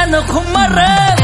كان خمرك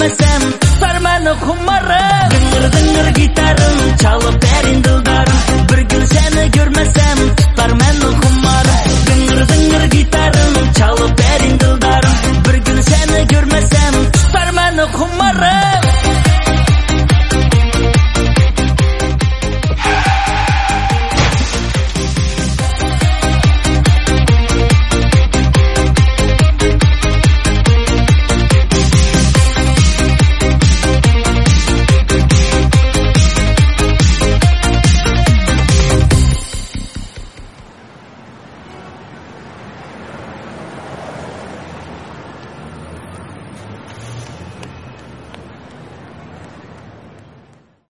مسام فرمانك هم مرة